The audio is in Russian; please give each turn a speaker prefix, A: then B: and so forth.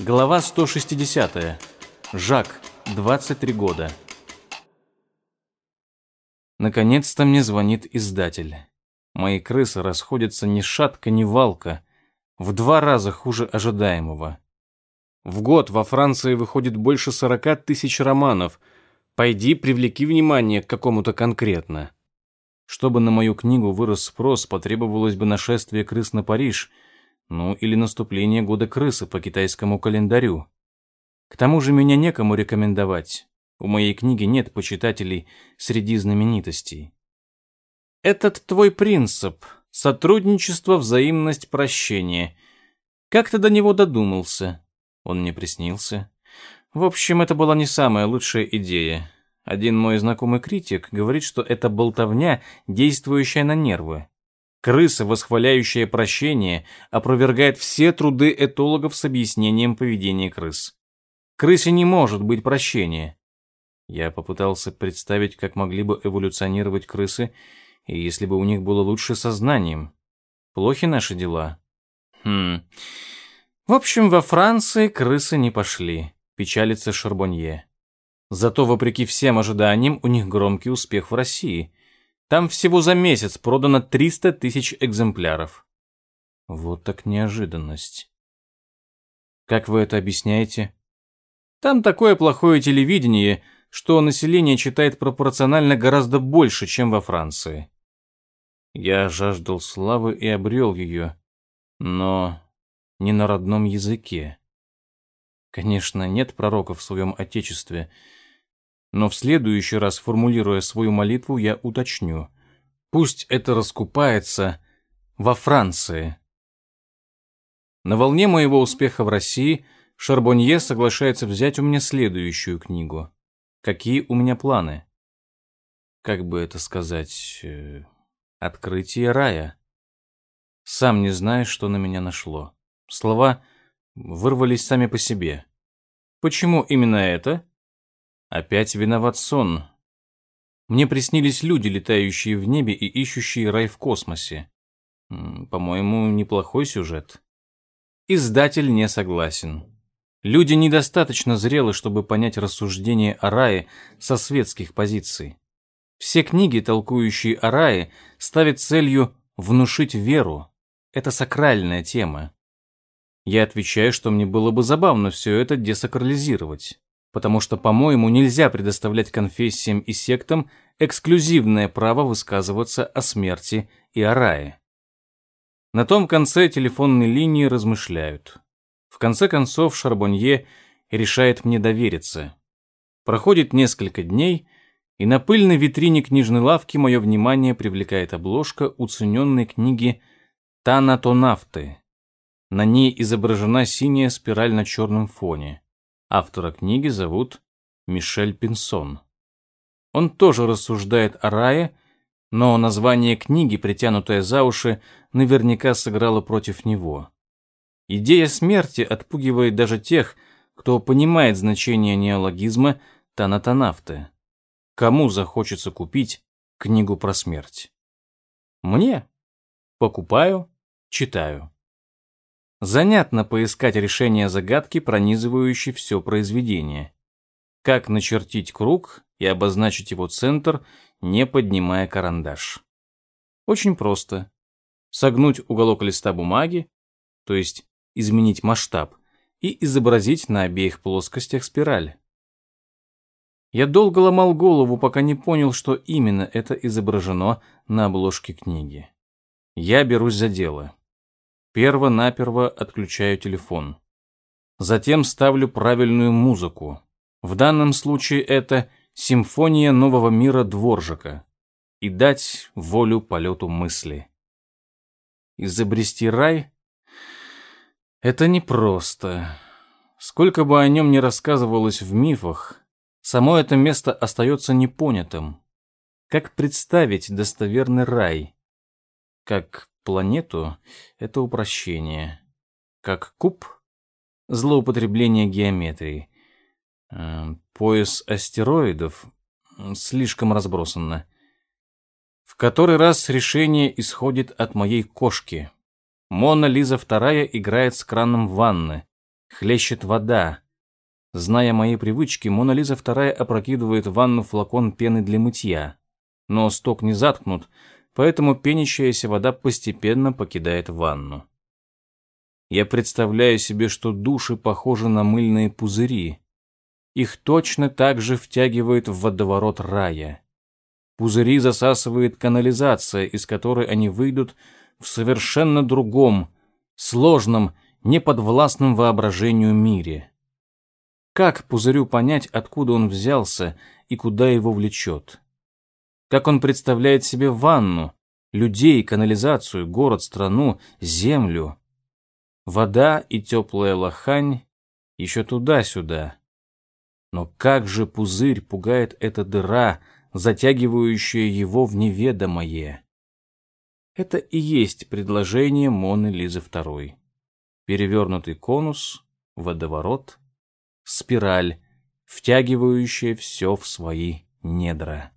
A: Глава 160. Жак, 23 года. Наконец-то мне звонит издатель. Мои крысы расходятся ни шатка, ни валка. В два раза хуже ожидаемого. В год во Франции выходит больше 40 тысяч романов. Пойди, привлеки внимание к какому-то конкретно. Чтобы на мою книгу вырос спрос, потребовалось бы нашествие крыс на Париж — ну, или наступление года крысы по китайскому календарю. К тому же меня некому рекомендовать. У моей книги нет почитателей среди знаменитостей. Этот твой принцип — сотрудничество, взаимность, прощение. Как ты до него додумался? Он мне приснился. В общем, это была не самая лучшая идея. Один мой знакомый критик говорит, что это болтовня, действующая на нервы. Крыса, восхваляющая прощение, опровергает все труды этологов с объяснением поведения крыс. Крысе не может быть прощения. Я попытался представить, как могли бы эволюционировать крысы, и если бы у них было лучше сознанием. Плохи наши дела. Хм. В общем, во Франции крысы не пошли, печалится Шарбонье. Зато, вопреки всем ожиданиям, у них громкий успех в России. Там всего за месяц продано 300 тысяч экземпляров. Вот так неожиданность. Как вы это объясняете? Там такое плохое телевидение, что население читает пропорционально гораздо больше, чем во Франции. Я жаждал славы и обрел ее, но не на родном языке. Конечно, нет пророка в своем отечестве, но в следующий раз, формулируя свою молитву, я уточню. Пусть это раскупается во Франции. На волне моего успеха в России Шарбонье соглашается взять у меня следующую книгу. Какие у меня планы? Как бы это сказать... Э, открытие рая. Сам не знаю, что на меня нашло. Слова вырвались сами по себе. Почему именно это? Опять виноват сон. Мне приснились люди, летающие в небе и ищущие рай в космосе. По-моему, неплохой сюжет. Издатель не согласен. Люди недостаточно зрелы, чтобы понять рассуждение о рае со светских позиций. Все книги, толкующие о рае, ставят целью внушить веру. Это сакральная тема. Я отвечаю, что мне было бы забавно все это десакрализировать потому что, по-моему, нельзя предоставлять конфессиям и сектам эксклюзивное право высказываться о смерти и о рае. На том конце телефонной линии размышляют. В конце концов Шарбонье решает мне довериться. Проходит несколько дней, и на пыльной витрине книжной лавки мое внимание привлекает обложка уцененной книги «Танатонавты». На ней изображена синяя спираль на черном фоне. Автора книги зовут Мишель Пинсон. Он тоже рассуждает о рае, но название книги, притянутое за уши, наверняка сыграло против него. Идея смерти отпугивает даже тех, кто понимает значение неологизма танатонавты. Кому захочется купить книгу про смерть? Мне. Покупаю, читаю. Занятно поискать решение загадки, пронизывающей все произведение. Как начертить круг и обозначить его центр, не поднимая карандаш. Очень просто. Согнуть уголок листа бумаги, то есть изменить масштаб, и изобразить на обеих плоскостях спираль. Я долго ломал голову, пока не понял, что именно это изображено на обложке книги. Я берусь за дело. Перво-наперво отключаю телефон. Затем ставлю правильную музыку. В данном случае это симфония нового мира Дворжика. И дать волю полету мысли. Изобрести рай — это непросто. Сколько бы о нем ни рассказывалось в мифах, само это место остается непонятым. Как представить достоверный рай? Как планету — это упрощение. Как куб — злоупотребление геометрии. Э, пояс астероидов слишком разбросанно. В который раз решение исходит от моей кошки. Мона Лиза вторая играет с краном ванны, хлещет вода. Зная мои привычки, Мона Лиза вторая опрокидывает в ванну флакон пены для мытья. Но сток не заткнут, поэтому пенящаяся вода постепенно покидает ванну. Я представляю себе, что души похожи на мыльные пузыри. Их точно так же втягивает в водоворот рая. Пузыри засасывает канализация, из которой они выйдут в совершенно другом, сложном, неподвластном воображению мире. Как пузырю понять, откуда он взялся и куда его влечет? Как он представляет себе ванну, людей, канализацию, город, страну, землю? Вода и теплая лохань еще туда-сюда. Но как же пузырь пугает эта дыра, затягивающая его в неведомое? Это и есть предложение Моны Лизы II. Перевернутый конус, водоворот, спираль, втягивающая все в свои недра.